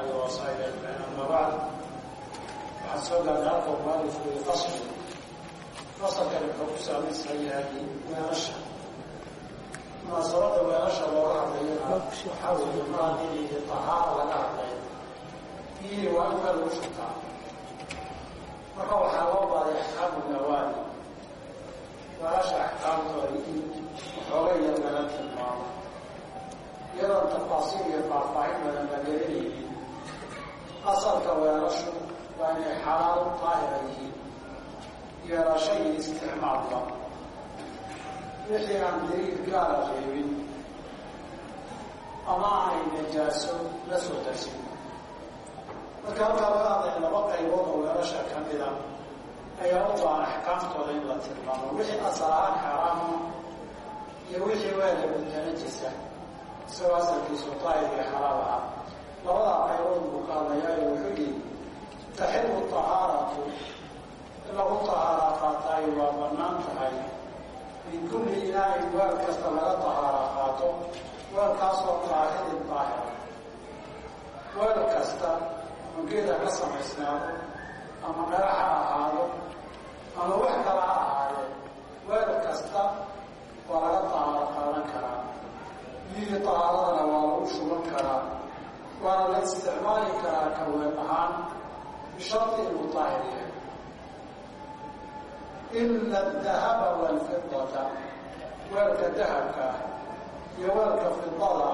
الله وصائل البيان أما بعد فحسونا نعطوا مالك لفصل فصل كان الحكسة من سيئات ما أشهر ما صرد ما أشهر ورعب لنا وحاول ما ديني للطهارة ونعب لنا فيه وأما المشتع وروح الله يحكم النوادي وأشهر أحكام طريقي وحولي الملك المعروف يرى التفاصيل يطلع فاعل من المدينين asalka weelashu waa inay xalaal daahira yihiin yeelasho iyo wixii aan daliil gaara reebin ama aanay najaaso la soo darsin marka halkaa laga hadlaya laba qaybood oo weelasha ka mida ayaa u baahan axkaamtooda in la tilmaamo wixii asal ahaan xaaraama iyo wixii weela mutanajisa isagoo asalkiisu iyo xalaal ahaa labadaa qaybood buu wuxuu yihi taxilu tahaaratu. In lagu tahaara qaataayo waa bannaan tahay. Min kulli inaain weel kasta laga tahaara qaato weelkaasoo daahirin daahira weel kasta mangeeda ka samaysnaado ama dhagax ha ahaado ama wax kala ha ahaadee weel kasta waa laga tahaaro qaadan karaa. Biyihii tahaaradana waa lagu shuban karaa waana la isticmaali karaa ka weel ahaan bishari inuu daahir yahay ila adahaba walfidata weelka dahabka ah iyo weelka fidada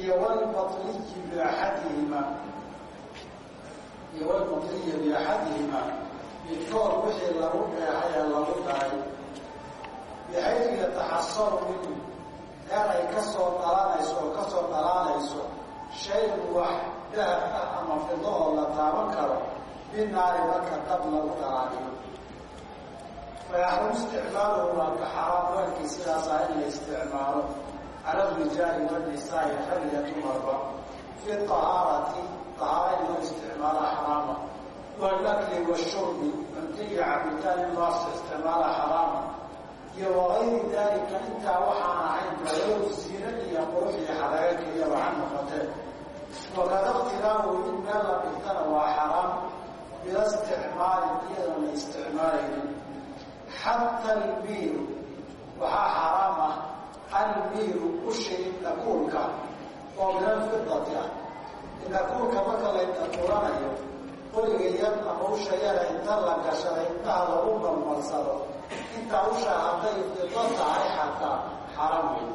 iyo walbatliyi biaxadihima iyo walbatliya biaxadihima midkood wixii lagu dheehay ee lagu daray bixaydu yataxasaru minhu heer ay ka soo dhalanayso oo ka soo dhalaanayso shayn wax dahab ah ama fido oo la taaban karo binaari marka dab lagu dhalaaliyo fayaxrumu isticmaaluhu waa ka xaraam weelkii sidaasaa in la isticmaalo. Cala rijaali wanisaai rag iyo dumarba fi tahaarati tahaara in loo isticmaala xaraama. Walakli washurbi cuntiga cabitaan in loo isticmaala xaraama iyo wagayri dalika intaa waxaan ahayn walow ziina iyo qurux iyo xaraga keliya waxa noqotee wakada ikhtilaafu in meel la dhigtana waa xaraam. Bila isticmaalin iyadoon la isticmaalaynin xata almiiru waxaa xaraam ah almiiru ushii dhakuulka oo min alfidati ah. Dhakuulka marka la dhakuulanayo qoriga yar ama usha yara inta la gashaday intaha lagu balmalsado intaa usha hadday fido tahay xataa xaraam wey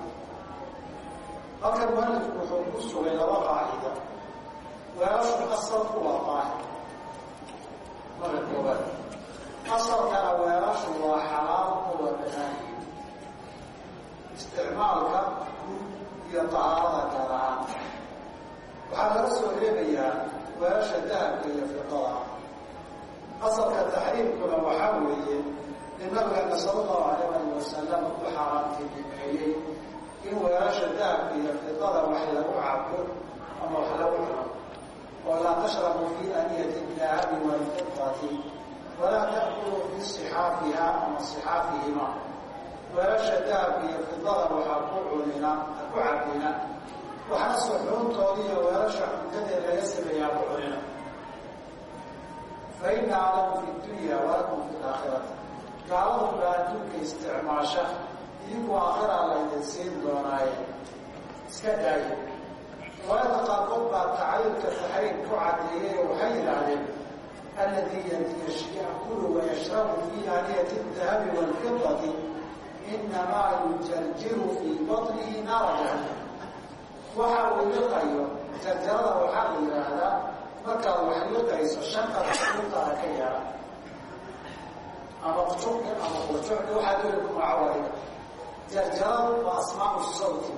halkan mualifku wuxuu ku sugay laba qaacida weelashu asalku waa daahir marka koobaad asalkana weelashu waa xalaal kuwa banaanihi isticmaalka iyo tahaarada gaar ahaan waxaa laga soo reebayaa weelasha dahabka iyo fidada asalka taxriimkuna waxaa weeye in nabigeena sala ali wasalam u xaaraantinimeeyey in weelasha dahabka iyo fidada wax lagu cabo ama wax lagu cuno oo laa tashrabu fi aniyati dahabi walfidati walaa ta'kuluu fi sixaafiha ama sixaafihima weelasha dahabka iyo fidada waxaa ku cunina ku cabina waxna suxuuntooda iyo weelasha cuntadeed laga sameeyaa ku cunina fa ina alamu fi dunya walakum fi laakhirati gaaladu baa adduunka isticmaasha idinku aakhira laydin siin doonaaye. Iska daaye. Riwaayada qaarkood baa tacaylka taxriim ku cadeeyey oo waxay yidhaahdeen alladii yakulu wayashrabu fi aaniyati dahabi walfidati inamaa yujarjiru fii batnihi naara jahannam waxa uu liqayo jarjarada waxaa la yidhaahdaa markaad wax liqayso suuqaada ka yara ama juqi ama qujuqi waxaa doli ku macawariga jarjaradu waa asmaau sawti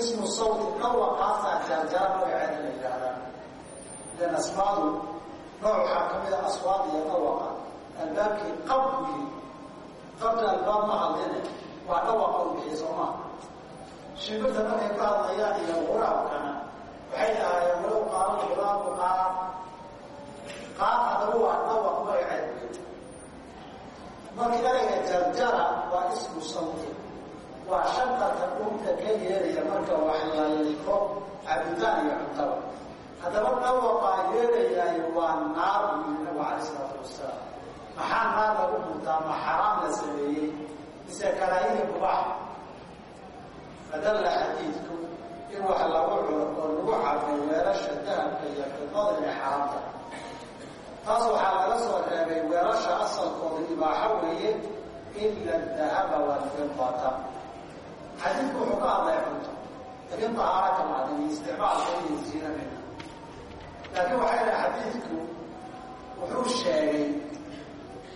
ismu sawti dhawaqaasaa jarjara magaceeda la yidhaahdaa ilan asmaadu nooc waxaa ka mid a aswaad iyo dhawaqa albaabkii qabkii qabka albaab ma hadline waa dhawaqa u bixiy soo maha shimbirta markay ka hadlayaan iyo quraabkana waxay ahaayeen walow qaala quraabu qaab qaab hadaba waa dhawaq magaceed wey marka erayga jarjara waa ismu sawti. Waa shantarka dhulka ka yeelaya marka wax la liko cabitaan iyo cuntaba haddaba dhawaqaa yeelayaay waa naar buu nabigu calay isalaatu wasalaam maxaa naar lagu muntaa ma xaraam la sameeyey. Mise karaahiyii mubaax fadalla xadiidku in wax lagu cuno oo lagu cabay weelasha dahabka iyo fidada inay xaraamta taas waxaa laga soo reebay weelasha asalkooda ibaaxo weeye ila dahaba walfidata xadiidku wuxuu ka hadlay cunto laakiin tahaara kama isticmaalka inay ziinamina laakiin waxay dhahay xadiidku wuxuu sheegay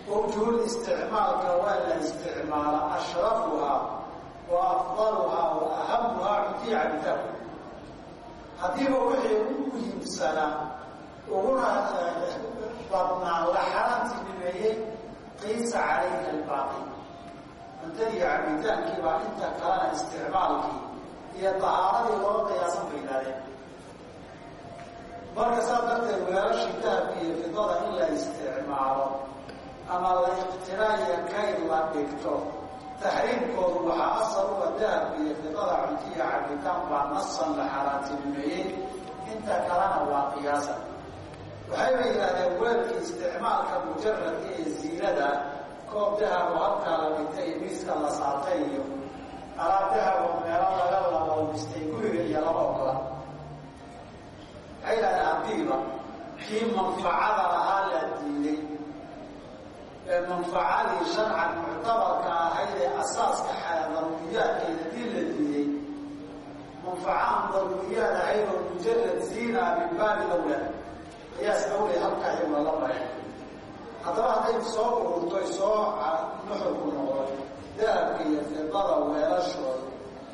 wjuhul isticmaalka waa la isticmaala ashrafuhaa wa afdaluhaa wa ahamuhaa cuntiya haddiiba wixii ugu muhiimsanaa uguna badnaa la xaraantinimeeyey qiisa calayha albaaqi inta kalena isticmaalkii iyo tahaaradii looga qiyaasan bay yidhahdeen marka saas darteed weelashii fidada in la isticmaalo ama la iqtiraaya kayd la dhigto taxriimkoodu waxaa asal uga dahabka iyo fidada cuntiya cabitaan baa nasan la xaraantinimeeyey inta kalena waa qiyaasan waxayba yidhahdeen weelkii isticmaalka mujaradka ee ziinada koob dahabo halkaa la dhigtay miiska la saartay iyo alaab meelo laga labalmistay guriga iyo laba ogola. Waxay yidhahdeen haddiiba kii manfacada lahaa la diiday ee manfacadii sharcan muctabarka ahayd ee asaaska daruuriyaadkeeda dii la diiday manfacaan daruuriyaad ahayd oo mujarad ziina min baabi awlaa qiyaas awlay halkaa iyaguna la mareen haddaba hadday soo ururtoy soo nuxurku noqdo dahabka iyo fidada weelashooda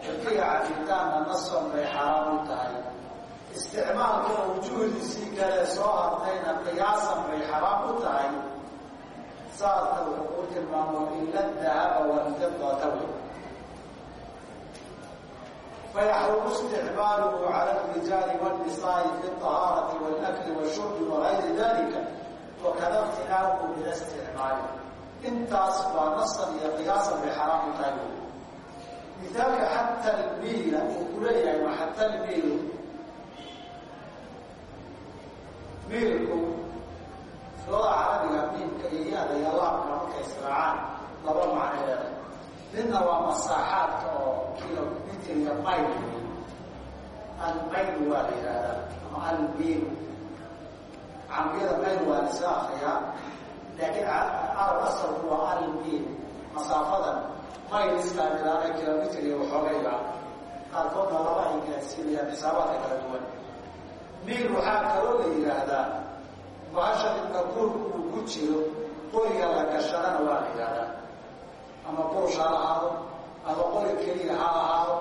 ilkiga cabitaanna nason bay xaraam u tahay. Isticmaalkana wujuudiisii kale soo hartayna qiyaasan bay xaraam u tahay. Saasna wuxuu ku tilmaamo ila dahaba walfidata wey فيحرم استعماله على الرجال والنساء في الطهارة والأكل والشرب وغير ذلك وكذا امتناعه من استعماله انتاس ونصا قياسا بحرام تايبو مثالك حتى الميل وكلية يعني حتى الميل ميلكم لغة عربية ميلك إياها يلاقى إسراعان لبا معنى ذلك midna waa masaaxaadka oo kilomitr iyo mayl almayl waa la ama almiil cambiyada mayl waa la iska akriyaa laakiin arab asalku waa almiil masaafadan mayl iskaamilaana kilomitr iyo waxoogayga qaarkoodna laba ay gaadsiinayaan xisaabaadka kala duwan miil waxaa kaloo la yidhaahdaa bahasha inka kurku uu ku jiro qoriga la gashadana waa la yidhahdaa ama burush ha ahaado ama qori keliya ha ahaado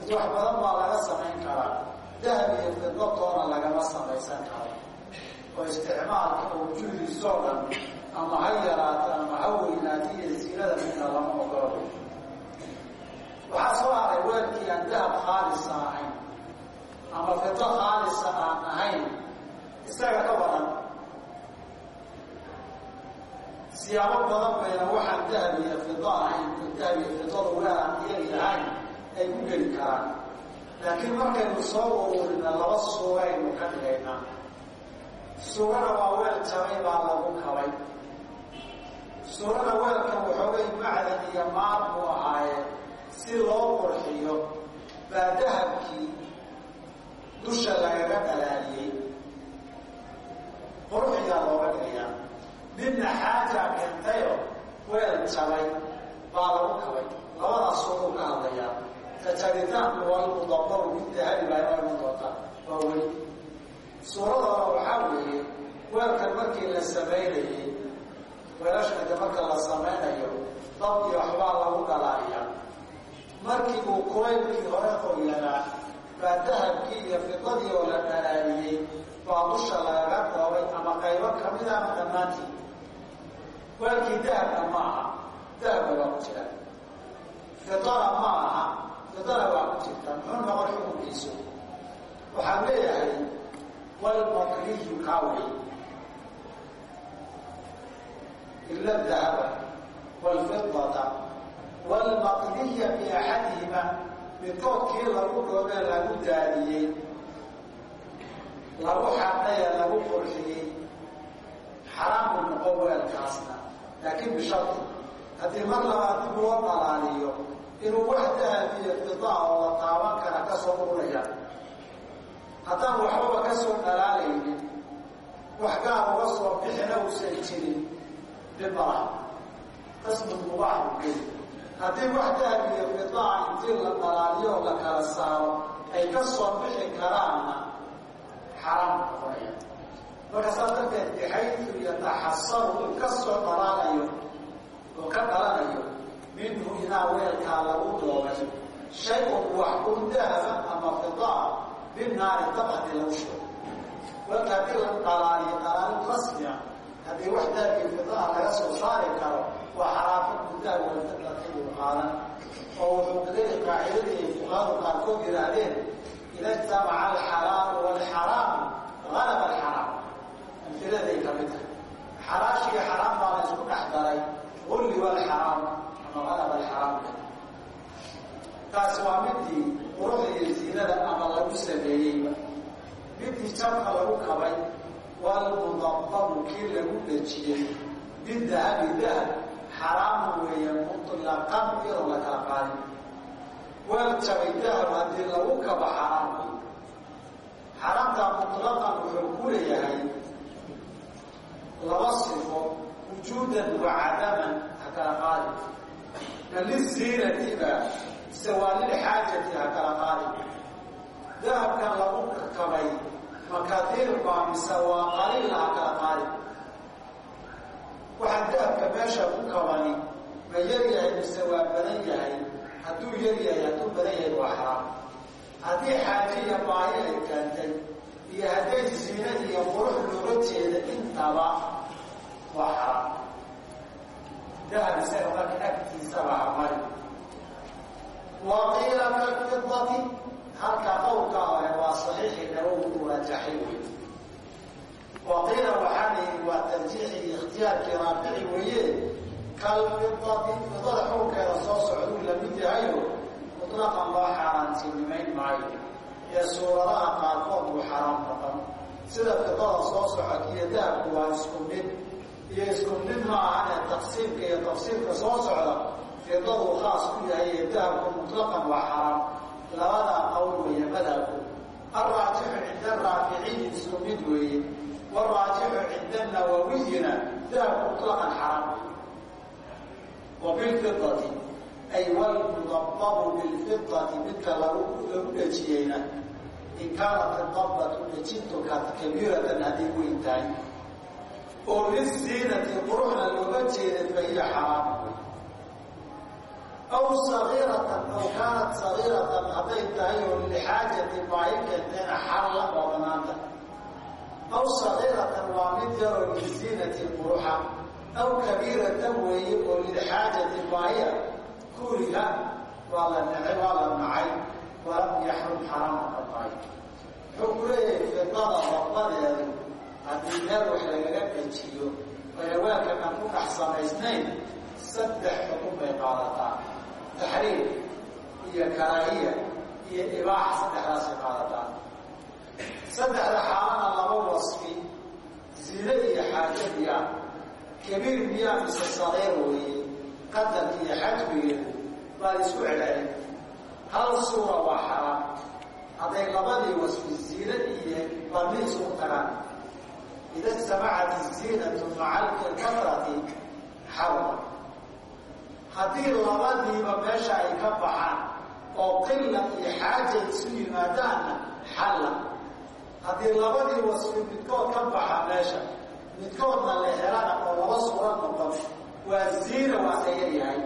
is wax badan baa laga samayn karaa. Dahab iyo fidatoona lagama samaysan karo. Oo isticmaalka oo juhdiisoo dhan ama ha yaraata ama ha weynaata iyo midna lama ogolo. Waxaa soo haray weelkii aan dahab khaalisa ahayn ama fido khaalisa aan ahayn isaga ka badan siyaabo badan bayna waxaan dahab iyo fido ahayn dahab iyo fidada weel aan iyagi ahayn ay ku geli karaan. Laakiin markaynu soo ururina laba suuraynu ka dhigaynaa. Suurana waa weel jabay baa lagu kabay. Suurana weelkan waxoogay macdan iyo maal buu ahaaye si loo qurxiyo baa dahabkii dusha lagaga dhalaaliyey quruxiyaa looga dhigayaa midna xaajaa keentayo weel jabay baa lagu kabay. Labadaas suuruu ka hadlayaa tajabitaanku waa mudabaru mid dahabi baa inoo iman doontaa waa weli suuradooda waxaa weeye weelkan markii la samaynayey weelashkada marka la samaynayo dab iyo waxbaa lagu dhalaaliyaa markii uu kulaylkii hore qoyanaa baa dahabkii iyo fidadii oo la dhalaaliyey baa dusha lagaga dhoobay ama qaybo ka mid a ama dhammaantii weelkii dahabka ma aha dahabka waa ku jira. Fidana ma aha. Fidana waa ku jirta. Muxuu noqon xukunkiisu waxaan leeyahay walmaqliyu kaawey ila dahaba wlfidata wlmaqliya biaxadihima midkoodkii lagu dhoobee lagu daadiyey. Lagu xadaya lagu qurxiyey. Xaraam buu weelkaasna laakiin bishardi haddii mar labaad dib loo dhalaaliyo inuu wax dahab iyo fidaa oo la taaban kara ka soo ururaya haddaan waxbaba ka soo dhalaalaynin wax gaar uga soo bixina uusan jirin dhibalaha qasmu mubaax u geli haddii wax dahab iyo fidaa intii la la kala saaro ay ka soo bixi karaanna xaraam noqonaya marka saas darteed bixaytu yataxasaru uu ka soo dhalaalayo oo ka dhalanayo minhu inaa weelkaa lagu doobay shay-un wax un dahaba ama fidaa binaari dab haddii lagu shugo weelka haddii la dhalaaliyo dhalaalin rasmia haddii wax dahabkii fidaa laga soo saari karo waa xaraafo gudaha walfidatibu qaadan. Oo wuxuu kadeli qaacidadii ay fuqahadu qaarkood yihaahdeen ida ijtamaca alxalaalu waalxaraamu galaba alxaraam amtiladay ka mid tahay. Xalaashiiyo xaraam baa la isku dhex daray. Ulli walxaraam ama galaba alxaraam taasi waa midii quruxda iyo ziinada ama lagu sameeyeyba midii jabka lagu kabay walmudababu kii lagu dhejiyey bidahabi dahab xaraamu weeye mutlaqan iyadoo la kala qaadin weel jabay dahab haddii lagu kaba xaraam xaraamtaa mutlaqan wuxuu ku leeyahay laba sifo wujuudan wa cadaman ha kala qaadi ma liziinatiba mise waa lilxaajati ha kala qaadi dahabkan lagu kabay makadiir baa mise waa qaliila ha kala qaadi waxaa dahabka meesha ku kabani ma yar yahay mise waa badan yahay hadduu yar yahay hadduu badan yahay waa xaraam haddii xaaje iyo baahi ay keentay iyo hadday ziina iyo qurux looga jeeda intaba waa xaraam dahab isaga marka agtiisaba hamari wa qiila kalfidati halkaa qowlkaa hore waa saxiixi nawowi uu rajaxay wey wa qiila waxaa layihi waa tarjiixi iyo ikhtiyaarkii kalfidati fidada xukunkeeda soo socduu la mid yahayo mutlaqan loo xaaraantinimayn maayo ee suuradaha qaarkood buu xaraam noqon sida fidada soo socod iyo dahabku waa isku mid iyo isku mid ma ahane taqsiimka iyo tafsiirka soo socda fidaduu khaas ku yahay iyo dahabku mutlaqan waa xaraam labadaa qowl weeye madhabku alraajixu cinda raaficiyi isku mid weeye waraajixu cinda nawawiyina dahabku mutlaqan xaraam wa bilfidati ay walmudababu bilfidati midka lagu dhejiyeyna in kaanat idabatu dhejintu kabiiratan haday weyn tahay oo liziinati quruxna looga jeeda fahiya xaraam aw sagiiratan aw kaanat sagiiratan hadday tahay oo lixaajati baahi keentayna xalla waa banaanta aw sagiiratan waa mid yaroo liziinati quruxa. Aw kabiiratan weeye oo lilxaajati baahiya kuriha waa la nacay waa la nacay walam yaxrum xaraama ka tahay wuxuu ku leeyahay fidada dabladeedu haddii meel wax lagaga dejiyo ayawaankan aan ku samaysnayn saddex xukun bay qaadataa. Taxriir iyo karaahiya iyo ibaaxa saddexdaasay qaadataa. Saddexda xaalana laba wasfi zine iyo xaajo miyaa kabiir miyaa mise sareer weeye. Qadarki iyo xajmigeedu baa isku celcelin. Hal suura waa xaraam. Hadday labadii wasfi ziine iyo bani isugu tagaan ida istamacat iziinatu maca alkatrati xarma haddii labadiiba meesha ay ka baxaan oo qila iyo xaaja isu yimaadaanna xalla haddii labadii wasfi midkood ka baxa meesha midkoodna la helana oo laba suura noqon waa ziina waa sayar yahay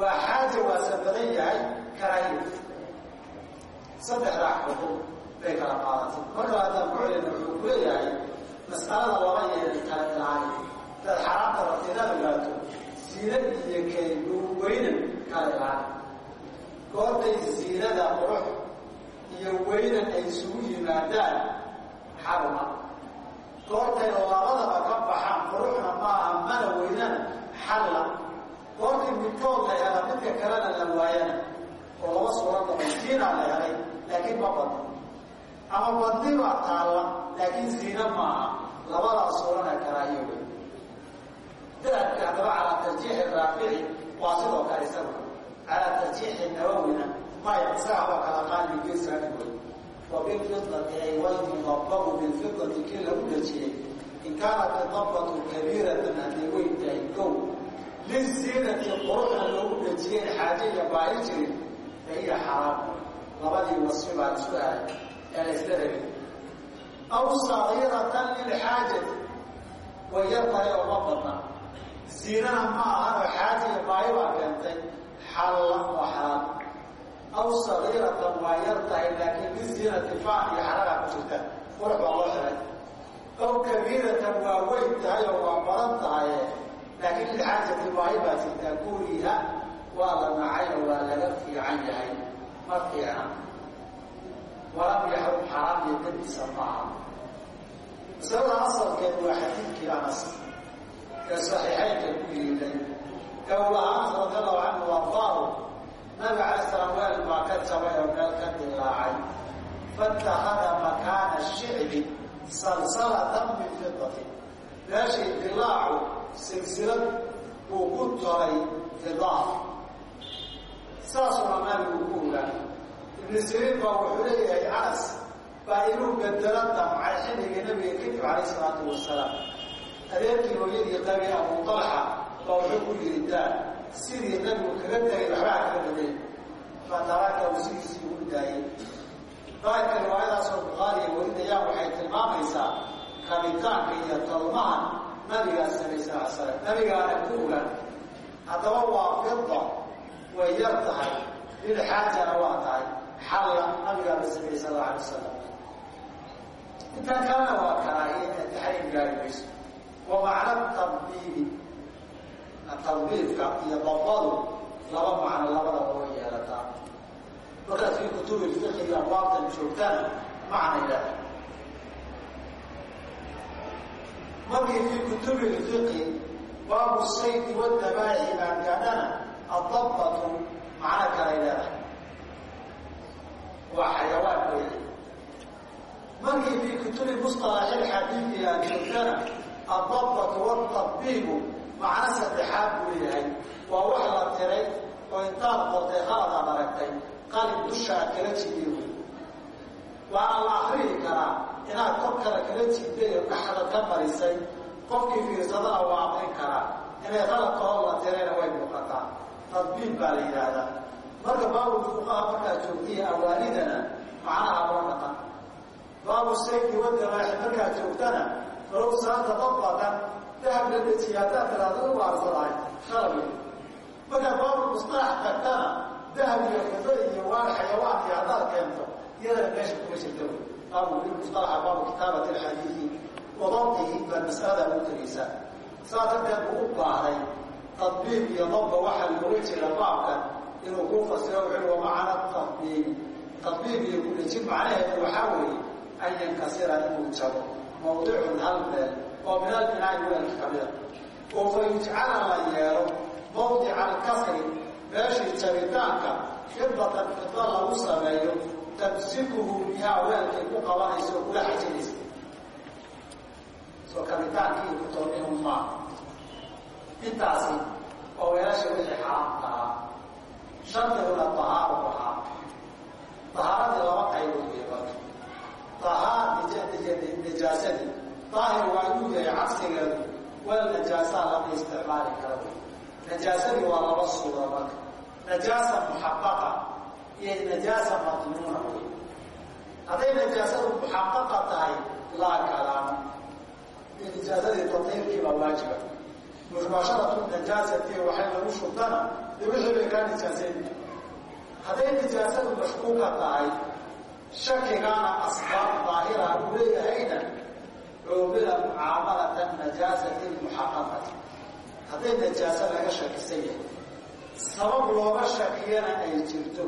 waa xaaja waa sabadan yahay karaahiya saddexdaa xukun bay kala qaadatay marka haddaan ku celina wuxuu mas'alada laba yeelay kala ilaali dad xaraamta rabta inaad ogaato ziina iyo kweynan kala ilaali. Goortay ziinada qurux iyo weynan ay isugu yimaadaan xaruma goortay labadaba ka baxaan quruxna maaha mana weynana xalla goortii midkood la midka kalena la waayana oo laba suura noqon ziinaa la helay laakiin ma badno ama badni baa taalla laakiin ziina maaha labadaas suurana karaahiyo wey dahabka haddaba calaa tarjiixi raafici waa sidoo kale isagu. Calaa tarjiixi nawawina maya isaga waa kala qaali geesaani wey wa bilfidati ay walmudababu bilfidati kii lagu dhajiyey in kaanat idabatu kabiiratan hadday weyn tahay kow. Liziinati quruxda loogu dhajiyeen xaaje iyo baahi jirin. Fa hiya xaraam. Labadii wasfi baa isku ahay. Ee la isla rabin aw sagiiratan lilxaajati way yar tahay oo ma badna ziinana ma ahanoo xaaja iyo baahi baa keentay xallan waa xalaal aw sagiiratan waa yar tahay laakiin liziinati faan iyo xaragaa ku jirta qurux baa loo xiray aw kabiiratan waa weyn tahay oo waa badan tahaye laakiin lilxaajati baahi oo laga fiican ma fiicna masalada asalkeedu waa xadiidkii anas ee saxiixeynka ku yiiday ee uu lahaa anas radi allahu canhu ardaahu nabiga calay salaam weel baa ka jabay oo meel ka dilaacay faitakhada makaana shicbi salsalatan min fidati meeshii dilaacu silsilad uu ku toray fidaaf saasuna nabigu ku ogaa ibnu siriin baa wuxuu leeyahay anas baa inuu bedelo damcay xilligii nabiga kadib calayh isalaatu wasalaam. Adeerkii hooyadii qabi abu talxa baa wuxuu ku yiri daa sidii nabigu kaga tagay waxbaa kaga badeen fataraka uu sidiisii ugu daayay. Daahirka riwaayadaasoo bukhaariga warinayaan waxay tilmaamaysaa kabitaanka iyo talmaha nabigaa samay sala slam nabigaana ku ogaan haddaba waa fida way yar tahay lilxaajana waa tahay. Xalla nabigaa la sameyey sal alla alay wasalam intan kalena waa karaahiye ee taxriim gaari mayso. Wa macna tadbiibi tadbiibka iyo dabadu laba macno labadaba way yeelataa. Markaad fii kutubi fiqi iyo abwaabtan joogtaan macnay leedahay. Markii fii kutubi lfiqi baabu saydi wadabaaixi baan gaadhana adabatu macno kalay leedahay. Waa xayawaan weeye markii fii kutubi musطalaxi lxadiidi aan joogtana adabatu wاtadbiibu macno saddexaad buu leeyahay. Waa wax la tiray oo intaad qortay qaladaad aragtay qalin dushaa kala jidiy wey. Waana la akriyi karaa inaad kor kale kala jiday oo dhaxda ka marisay qofkii fiirsadana waa aqrin karaa inay qaladka hor la tirayna way muuqataa. Tadbiib baa la yidhaahdaa. Marka baabu fuqaha markaad joogtiya awaanidana macnaha loo dhaqan baabu saydi wadabaaxi markaad joogtana falow saanta dabbatan dahab la dejiya haddaad tiraado u waarsadahay khalab markaad baabu musطalax tagtana dahab iyo fido iyo waan xayawaan iyo haddaad keento iyadana meesha kuma jirta wey baabu musطalaxa baabu kitaabati alxadiidi wadabtihi baa masalada ugu tegaysaa saa darteed buu u baahday tadbiib iyo dabba waxaa looga jira baabkan wa an yankasira inuu jabo mawdicun hal meel oo min albinaai weelka kamida oo fa yeelo mawdica alkasri meeshii jabitaanka fidatan fida lagu sameeyo tamsikuhu bihaa weelkay ku qabanaysa kula xajinaysa soo kabitaankii kutoonihun maa intaasi oo weelasha wixii xaraamka ahaa tahaaru ahaa tahaaradii laba qaybood wey marka tahaar nijaasadii daahir waa inuu yahay cagsigeedu wal najaasaa lama isticmaali kara najaasadii waa laba suura marka. Najaasa muxaqaqa iyo najaasa madmuuna wey. Hadday najaasadu muxaqaqa tahay laa kalaama nijaasadii tatayrkii baa waajiba. Mubaasharatu najaasati waxay lagu shubtana de wixii bay kaa nijaasayn hadday nijaasadu mashkuuka tahay shakigaana asbaab daahira uu leeyahayna cuumila mucaamalata najaasati muxaqaqati hadday najaaso laga shakisan yahay sabab looga shakiyana ay jirto.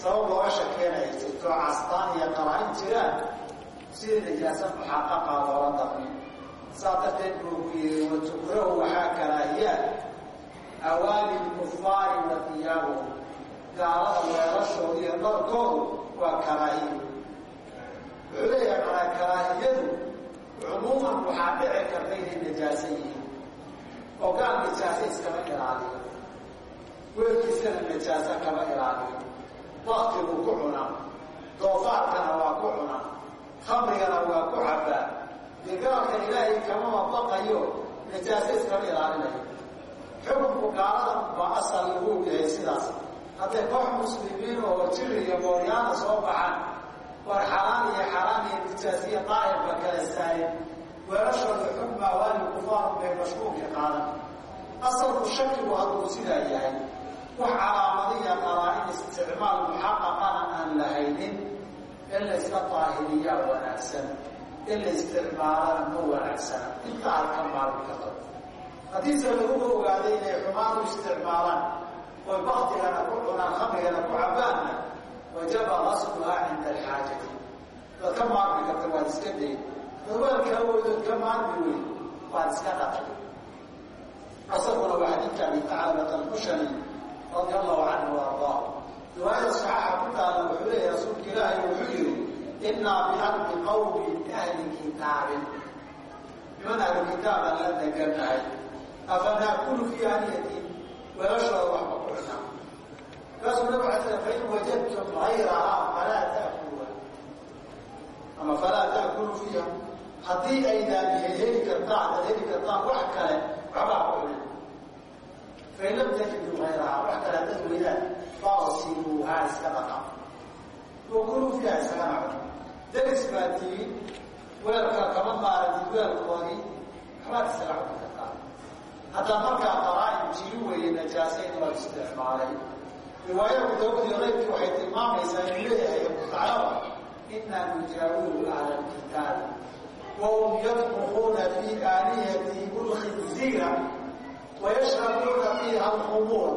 Sabab looga shakiyana ay jirto castaan iyo qaraain jiraan sidii najaasa muxaqaqa loola daqmi saa darteed buu ku yihi watukrahu waxaa karaahiyaa awaali lkufaari wa hiyaabuhum gaalada weelashooda iyo dharkoodu waa karaahiyo wuxuu leeyahay manaa karaahiyadu cumuuman waxaa dhici karta inay najaaso yihiin oo gaal najaaso iskama ilaaliyo weelkiisana najaaso kama ilaaliyo baktiguu ku cunaa doofaarkana waa ku cunaa khamrigana waa ku cabaa dee gaalkan ilaahay kama wafaqayo najaaso iskama ilaalinayo xukunku gaalada ba asal lagu yahay sidaas hadday koox muslimiin oo jiri iyo mooryaana soo baxaan war xalaan iyo xalaan iyo nijaasiya daa'irba kala saarin. Weelashooda xukma waali kufaaru bay mashkuulka qaadan. Asalku shakigu hadduu sidaa yahay wax calaamadiya qaraa-in isticmaal muxaqaqana aan lahaynin in la iska daahiriyaa wanaagsan in la isticmaalana ma wanaagsana inta aad ka maarmi karto. Haddiise laguga ogaaday inay xumaan u isticmaalaan oy baktigana ku cunaan khamrigana ku cabaanna wajaba qasduhaa cinda alxaajati waad ka maarmi karta waad iska day dawaalka awoodood ka maarmi weyn waad iska dhaqay asaguna waa xadiidka abi tacaalat alkushani radia allahu canhu wa ardaa riwaayada saxaaxa ku taala wuxuu leeyahy rasuulka ilaahay wuxuu yihi inaa biardi qawmin ahli kitaabin niman ahlu kitaabaan la deganahay afanaakulu fii aniyatin weelashooda waxba nabig ala sl fain wajadtum hayrahaa falaa taakuluha ama falaa taakulu fiiha haddii aydaan heli kartaan ad heli kartaan wax kale waxbaa ku cunin fain lam tajiduu hayrahaa wax kale hadad weydaan faasiluuhaa iska dhaqa wakulu fiiha iskagana cun daris baa tihiin weelka kama maaratid weelkoodii waxbaad isaga cuni kartaa haddaa markaa qaraa-in jiri weeye najaasa in loo isticmaalay riwaayada dawadiyo qaybkii waxay tilmaamaysaa inuu leeyahay abutaclaba inaa nujaawiru ahla lkitaabi wahum yadmuquuna fii aaniyatihim lkhinziira wayashrabuuna fiiha alkhumuura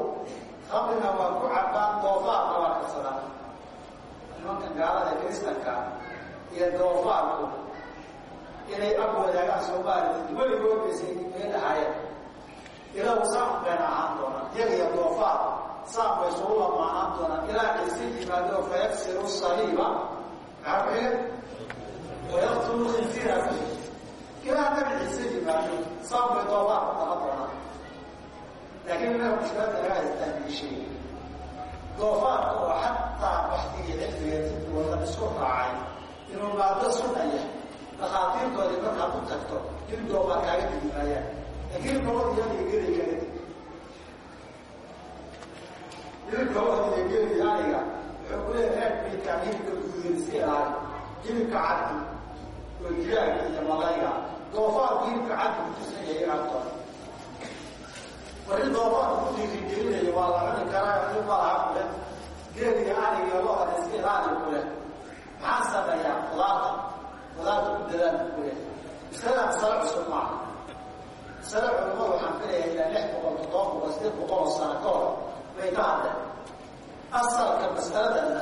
khamrina waa ku cabaan doofaarka waa karsadaan nimankan gaalada kristanka iyo doofaarku inay ag wadaagaan soomaalia weligood baysay ay dhahaayeen ilaa saan bayna ahaan doonaan iyaga iyo doofaar saan bay isugu ilaa ciise yimaado fayaksiru saliiba maxaa ku xiga wayaktulu khinsiira ilaa nabi ciise yimaado saan doofaar dhalan doonaan. Laakiin inaga mushkilada laga haystaan doofaarka oo xataa baxdigii cilmiga wadan isku raacay inuu maado sunaya dhakhaatiirtoodii markaad u tagto in doofaar kaaga digi laakiin gabadiyadiyo geli kaga dig hilibka gabadiyadiyo geli aniga wuxuu ku leeyahay maaha masale culimadu waxaan filayaa ilaa lix boqol toddoba boqol sideed boqol oo sano ka hor bay ka hadleen asalka masaladana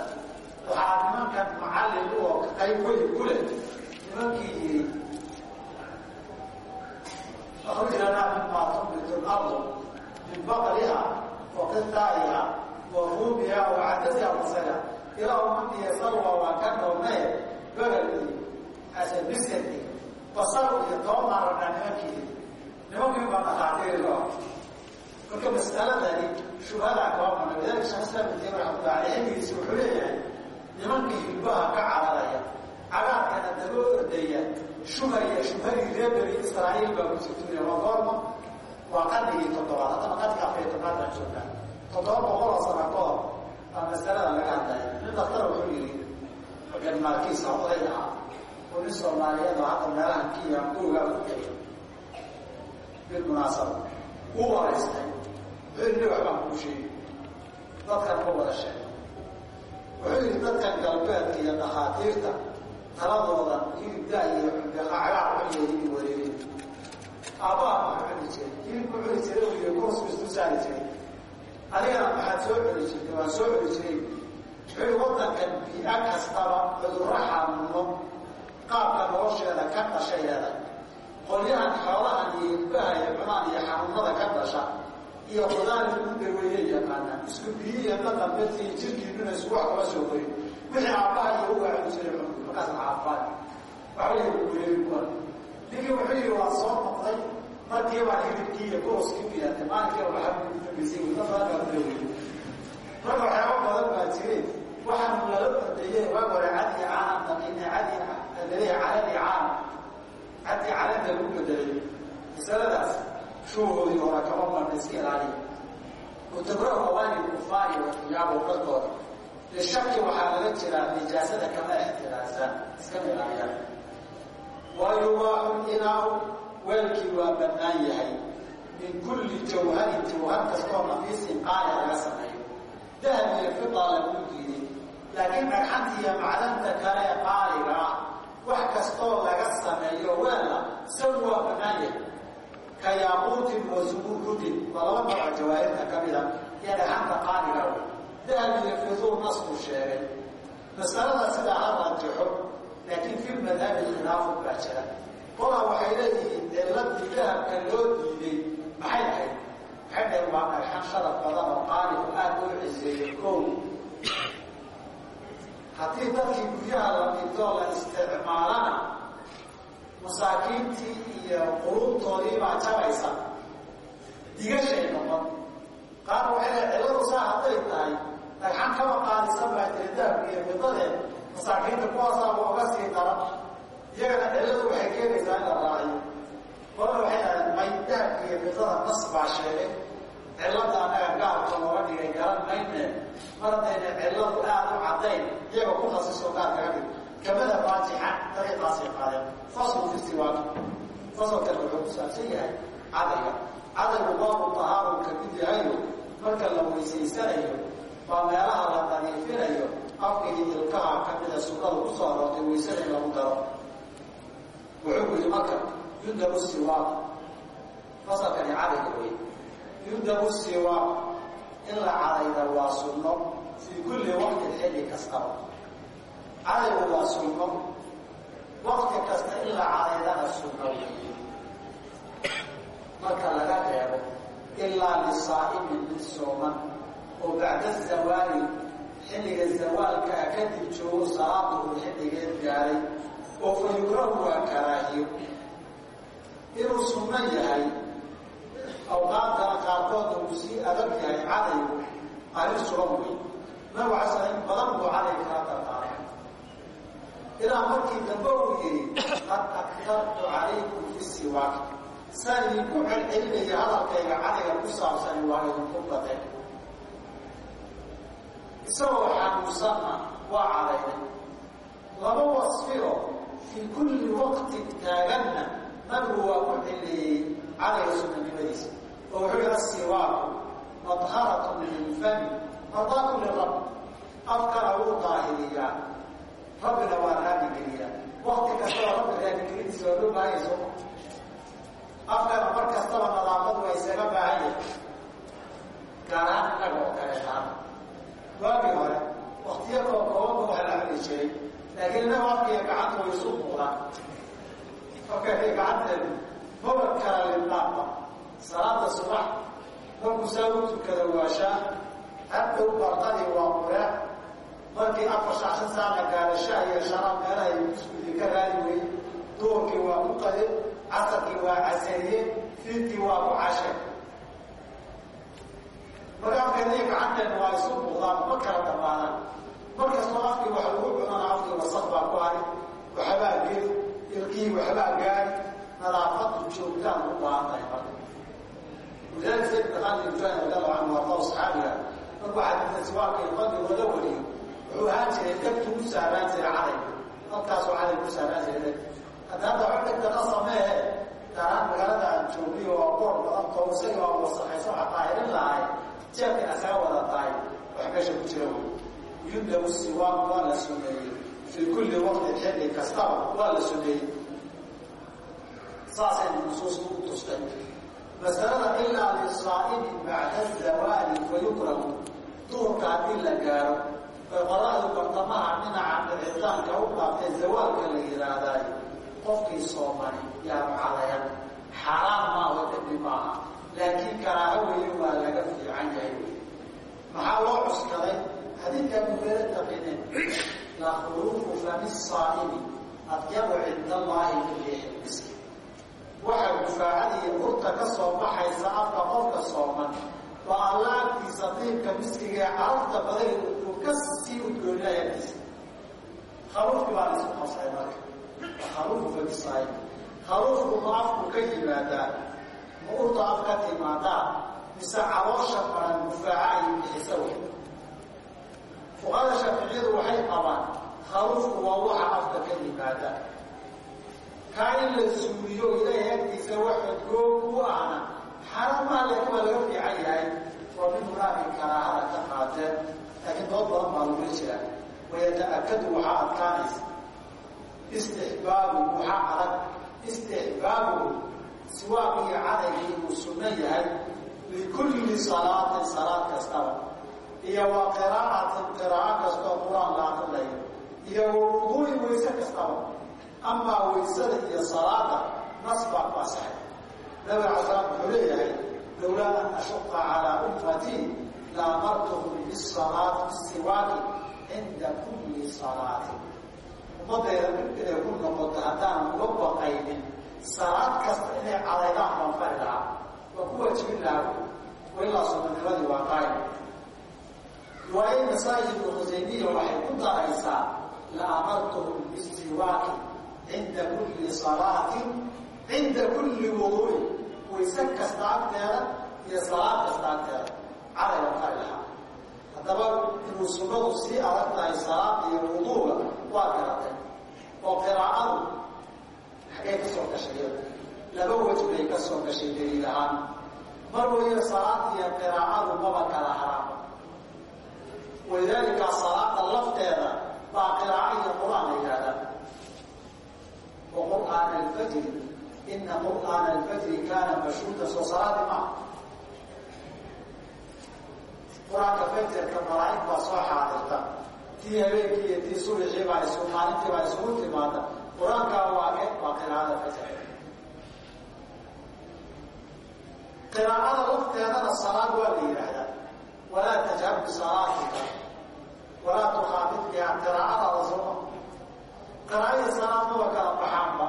waxaa nimankan macallin oo qayb weyn ku leh nimankii yiri akhruj lanaa lardu min baqliha wa qitaa'iha wa ruumiha wa cadadiha salwa waa ka noolnee begelkii ase biskati basal iyo toobaan rabnaa nimankii nimankii baa dhakhaatiiri loo marka masaladani shubhadaa kaba mana lidalika shekh islam ibn taymiya raxmatullah aleyh xilligiisi wuxuu leeyahay nimankii hilbaha ka cararaya? Cagaarkana daba ordaya shubhaya shubhadii reer bani israa'iil baa ku jirtuya waa goorma waa qarnigii toddobaad haddana qarniga afariyo tobnaad baan joognaa toddoba boqol oo sano ka hor baa masalada laga hadlaya. Nin daktara wuxuu yihi markan maalkiisa oday ahaa oo nin soomaaliyeed oo hadda meelahan kiya kuogaa bilmunaasaba uu waraystay wuxuu yidhi waxbaan kuu sheegi dadkan ma wada sheego wuxuu yidhi dadkan galbeedka iyo dhakhaatiirta taladooda hilibdaa iyo cagaar cunyahii wareerin aabbaha muxuu cuni jiray hilibku cuni jiray iyo kursu isu saari jiray adigana maxaad soo cuni jirtay waan soo cuni jiray wuxuu wadankan bi-a kastaba cudurro xanuuno qaabka nolosheeda ka dhashay qolyahan xoolahan iyo hilbaha iyo cunaan iyo xanuunada ka dhasha iyo qudaari u daweeye yaqaanaan isku biyihiiyo dhaqanbadkii jirkiinuna isku wax kula soo korin wixii aabbaha iyo ugaacin jiray cunki markaas caafimaad waxba yay kuweeri kuwan ninkii wuxuu yihi waa soo noqday markii baa hilibkii iyo kuruskii biyaatay maalinkiiba waxaabisay wadafaaaawey marka waxyaaba badan baa jireen waxaanu lala badeeyey waag hore cadi caana daqiine cadi calali caana cadi calada lagu bedelay masaladaas shuuhoodii hore kama marna iska ilaaliya watabrahu awaani kufaari wafiyaabo dadkooda lishaki waxaa laga jiraa nijaasada kama ixtiraasaan iskama ilaaliyaan wa yubaaxu weelkii waa bannaan yahay. Min kulli jawharin jawhar kastoo nafiisin qaali laga sameeyo. Dahab iyo fidaa lagu diiday laakiin dhagxanta macdanta kale qaaliga ah wax kastoo laga sameeyo weella isagu waa bannaan yahay ka yaaquutin wa zuburudin waa laba nooca jawaahirta ka mida iyo dhagxanta qaaliga dahab iyo nasku sheegay. Masalada sidaa ha rajaxo laakiin fi madhabi khilaafu baa jira. Qolaa waxay leeyihiin ciladii dahabka loo diiday maxay ahayd? Maxay dhaheen waa dhagxan sharaf badan oo qaaligu aada u ciseeyo kow haddii dadkii guryaha la dhintoo la isticmaalana masaakiintii iyo qulubtoodii baa jabaysa. Digashay noqon. Qaar waxay leeay cilladu saa hadday tahay dhagxan kaba qaadisan baa jira dahabka iyo fidadeed masaakiinta kuwaasaaba oga sii daran iyagana cilladu waxay keenaysaa in la raaciyo qolana waxay dhahdeen may dahabka iyo fidada nas baa sheegay. Cillada anaga gaarka looga dhigay garan mayne. Mar haddayna cilladu aada u caddayn iyaga ku khasiso gaar kaga dhig kamada raajixa dariiqaasay qaadeen faslu fi siwaak fasalkan wuxuu ku saabsan yahay cadayga. Cadaygu baabu tahaaru ka yahayo marka la weysaysanayo baa meelaha la nadiifinayo afka ilkaha ka mida ku soo aroortay weysada in lagu daro wuxuu ku yihi marka yundabu siwaak fasalkani cadayga wey yundabu siwaak in la cadayda waa sunno. Fii kulli waqtin xilli kastaba cadaygu waa sunno waqti kasta in la cadaydana sunno weeye marka laga reebo ilaa lisaa'imin mid sooman oo bacda zawaali xilliga zawaalkaa kadib joogo salaaduhu xilligeed gaaray oo fa waa karaahiyo. Inuu sunno yahay awqaadkana qaarkoodna uu sii adag yahay cadaygu arrin sugan wey nabigu ala sala in badan buu caday kala yihi qad aktartu calaykum fi siwaak saan idinku celcelinaya hadalkayga cadayga ku saabsani waa idinku isagoo xanuunsanna waa cadaynay laba wasfiro fii kulli waqtin taaganna nabigu waa ku xilleeyey cadayga sunanimadiisa oo wuxuu yihi asiwaaku madharatun lilfami mardaatu lirab afkana wuu daahiriyaa rabbina waa raabigeliyaa wakti kastaba rabbi raabigelidiisa waa loo baahanya sooma afkana mar kastaba nadaafadu waa isaga baahan yahay gaar ahaan innaga oo kaleetaan waagii hore waktiyo koo koobanba waxa la cuni jiray laakiin innaga afkiiyo gacanta way isu muuqdaan afka gacanteedu maba kala lidnaanba salaada subax markuu saa u tukada waashaa hadhow barqadii waa qureec markii afar saac shan saana gaada shah iyo sharaab meelahay iskuudii ka raali weye duurkii waa ku qade casarkii waa casariye fiidkii waa ku cashe markaafkeena iyo gacanteena waa isu muuqdaan ma kala dhammaadaan markastoo afkii waxa lagu cunana afkii wasaq baa ku hari waxbaa geli ilkii waxbaa gaari. Nadaafadu joogtaan u baahan tahay marka walidaalika saydna qaali ibrahim radi allahu canhu arda saxaabiga. Markuu xadiidna siwaarka iyo qalbigoola wariyo wuxuu ahaan jiray dhegtu ku saaraan jiray caday halkaasoo caday ku saaraan jiray hadda hadda wax dhegtana sameehe daraan magaalada aan joogniyo waa boor badan toosaga waa wasaqayso waxaa taahirin lahay jeebkina isaga wada tahay wax meesha ku jira wey yundabu siwaak waa la suneeyey fii kulli waqtin xilli kastaba waa la suneeyey saasay nusuustu u tustay masalada ilaa lisaa'imi bacda zawaali fayukrahu duurka haddii la gaaro oy qoraxdu bartamaha dhinaca dhicitaanka u dhaaftay zawaalka la yidhaahdaay qofkii soomani yaa cadayan xaaraan maaho dembi maaha. Laakiin karaaho weeye waa laga fiican yahay. Maxaa loo cuskaday? Xadiidka mubeere taqineen la khuruufu fami saa'imi adyabu cinda allaahi min riixi miski. Waxa gufaacada iyo urta ka soo baxaysa afka qofka sooman. Waa alla diibka miskiga ee carabta badan uu ka sii udgoonaya agtiisa khaluufki baa la isku qabsay marka khaluufu fakisaay khaluufku ma afku ka yimaadaa ma urta af ka timaadaa mise caloosha baran gufaaca ay bixisa wey fuqada shaaficiyadu waxay qabaan khaluufku waa waxa afka ka yimaada kaa in la suuliyo ilaahay agtiisa wax odgoog u ahna laakiin waa laga fiican yahay waa min munaafi karaahada ka qaateen laakiin dood badan baa lagula jiraa. Wayata-akadu waxaa adkaanaysa. Istixbaabu waxaa adag istixbaabu siwaaq iyo cadaygii inuu sunno yahay. Likulli salaatin salaad kastaba. Iyo wa qiraa'atin qiraa'o kastoo qur'aan la aqrilayo iyo wuduui wayse kastaba. Amaa waysada iyo salaada nas baa ku asaxay nabiga casalaam wuxuu leeyahay lowlaa an ashuqa calaa ummatii laamartuhum bisalaati bisiwaaki cinda kulli salaatin ummadayda mid inay ku noqoto haddaanan uga baqaynin salaad kasta inay cadaydaan baan fari lahaa waa ku waajibin lahaa wailaa sunanimadii waa qaayim riwaayay masaajid ibnu khusaymiya waxay ku daraysaa la amartuhum bisiwaaki cinda kulli salaatin cinda fari lahaa haddaba inuu sunnadu sii adag tahay salaada iyo wuduuga waa garatay oo qiraa'adu xaggay ka soo gashay laba wej bay ka soo gashay daliil ahaan. Mar waya salaada iyo qiraa'adu maba kala haraam walidaalika salaada lafteeda baa qiraaco iyo qur'aan la yihahdaa wa qur'aana alfajri. Ina qur'aana alfajri kaana mashhuuda soo salaadi maa qur'aanka fajarka malaa'ig baa soo xaadirta tii habeenkii iyo tii subixii baa isu maalintii baa isugu timaada qur'aankaa waage waa qiraa'ada fajarka qiraa'ada lafteedana salaad waa la yidhaahdaa. Walaa tajhar bisalaatika walaa tukaafid biha qiraa'adaada soma qiraa'adii salaad maba kala baxaanba.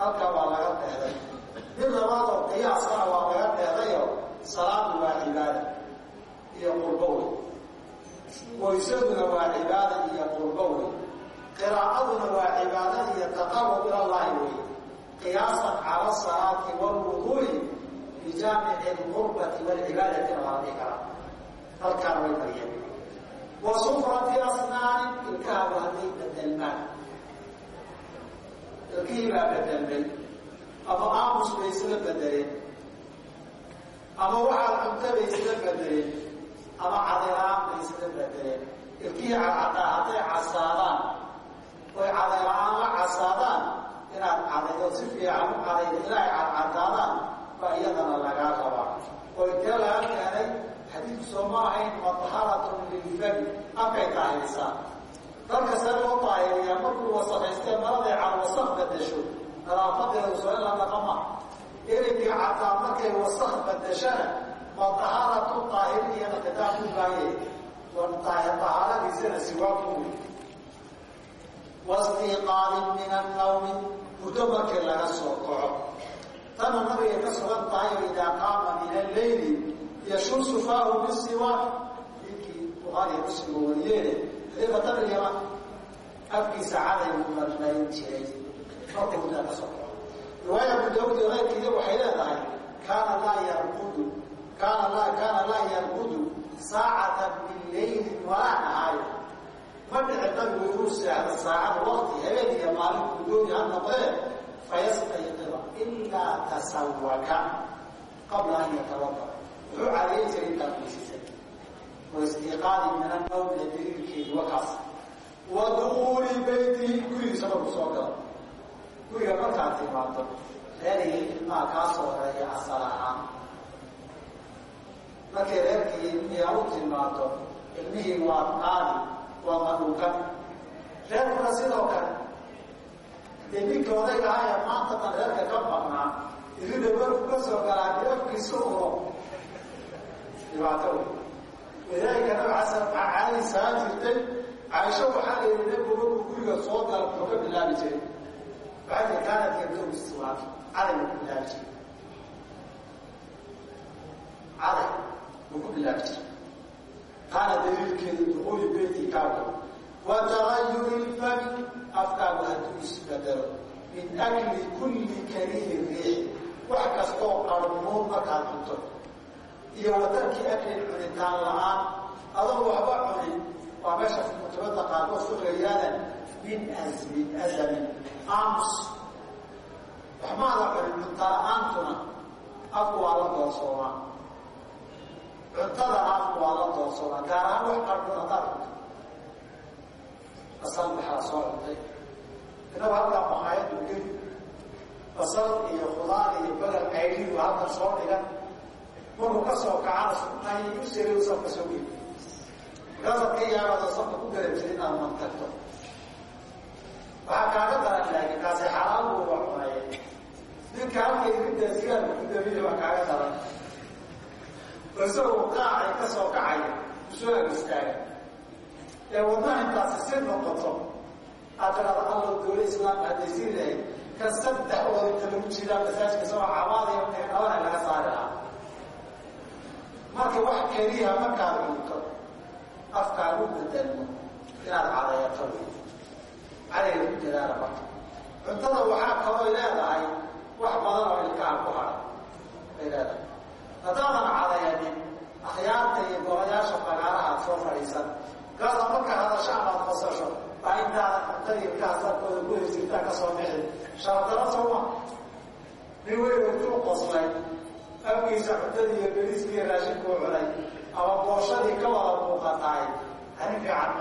Halkaa waa laga dheeday mid labaadoo qiyaaskana waa laga dheedayo salaadu waa cibaada iyo qurbo wey waysaduna waa cibaada iyo qurbo wey qiraa'aduna waa cibaada iyo taqarub ilallahi wey qiyaasan cala salaati walwuduui bijaamici lqurbati walcibaadatina waa la dhihi karaa halkaana way mariyeen wa sufrati asnaanin ilkahaaba hadday bedelmaan ilkihii baa bedelmay ama aamus bay isla bedeleen ama waxaad cunta bay isla bedeleen ama cadeyraan bay isla bedeleen ilkihii cadcadaa hadday casaadaan oy cadayla-aan la casaadaan. Inaad cadaydo si fiican u cadaydo ilaahay cadcadaadaan baa iyadana lagaa rabaa oo intee laga keenay xadiidku soo ma ahayn madaharatun lilfami afkay daahirisaa dalka see loo daahiriyaa markuu wasakaystee maraday cad wasak bedesho nadaafadeedu soo in la dhaqama erigii cadaa markay wasak bedeshana madaharatu daahiriyana kitaab ku baayay dahaaradiisana siwaaku wastiqaadin min annawmi muddo markii laga soo kaco tana nabigay ka sugan tahay idaa qaama min alleyli yashuusu faahu bisiwaak ninkii buhaariya muslim wariyeene xadiiqataniyama afkiisa caday uu marmarin jiray markuu muddaa ka soo kaco riwaaya abu daawud iyo keyrkiiya waxay leedahay kaana laa yarqudu kaana la kaana laa yarqudu saacatan min leylin walaa nahaari ma dhici nabigu inuu seexdo saacada wakti habeen iyo maalinku dooni ha noqdee fayastayqida ilaa tasawaka qabla an yatawada wuxuu cadayn jiray intaa kuysisay waistiqaadi min annawmi daliilkeedu wakaas wa dukuuli beytihi gurigiisa marku soo galo guriga markaad timaado reerigii ilmaha kaa soo horreeya asal ahaan markay reerkii ilmihii a u timaado ilmihii waa qaadi waa madhuukan reerkuna sidoo kale dee ahaya maanta tan reerka ka maqnaa irida marku ka soo galaa deefkiisu uro dhibaato wey walidaalika nabi xasan caadi sahaan jirtay. Caaisho waxaa la yihi nabigu markuu guriga soo gala muxuu ka bilaabi jiray. Waxaa tii kaanat daalika dowsi waa caday buu ku bilaabi jiray. Caday buu ku bilaabi jiray taana daliilkeedu duquuli beyti kaaga wa tagayuri lfami afkaagu hadduu isbedelo min akli kulli karihi riix wax kastoo qarmuun markaad cunto iyo watarkii akli cunitaan la'aan adoo waxba cunin waa meesha kutubada qaarkood fiqigayaadan min asmin azamin aamus waxmaada cunin cunta la'aantuna afku waa la doorsoomaa cuntadana afku waa la doorsoomaa gaar ahaan wax qarmuun haddaad soo cuntay inagu halkaa maqaayadu basal iyo khudaar iyo badal cayriin waa halkan soo dhigan markuu ka soo kacana sunay u siri safka soo ka yaabada ku jiri inaad mantagto waxaa kaaga daran laakiin kaasi ninka halka irintaa sigaarka ku waa kaaga daran isagoo qaacay ka soo kacay u soo ag istaaga ee wadnaha si noqoto aad tiraada alla dowla islaamka hadday sii lahayd kan saddex oo inta lagu jiraa masaajka isagoo cabaadaya markay qabana laga saari lahaa marka wax keliya markaad cunto afkaagu bedelmo inaad cadayato cadayga ku dadaala marka cuntada waxaa kaloo leedahay wax badan oo ilkaha ku hara bay leedahay haddaadan cadayanin akhyaarta iyo golayaasha fagaarahaad soo fadhiisan. Kaasa marka hadasha amaad qosasho baa intaadan cuntada ilkaha sarkooda ku heysirtaa ka soo bixi sharadaro sooma nin weyn intuu qoslay afkiisa cuntadii iyo beriskii raashinkuu cunay ama booshadii ka wada muuqataay arrin fiican maa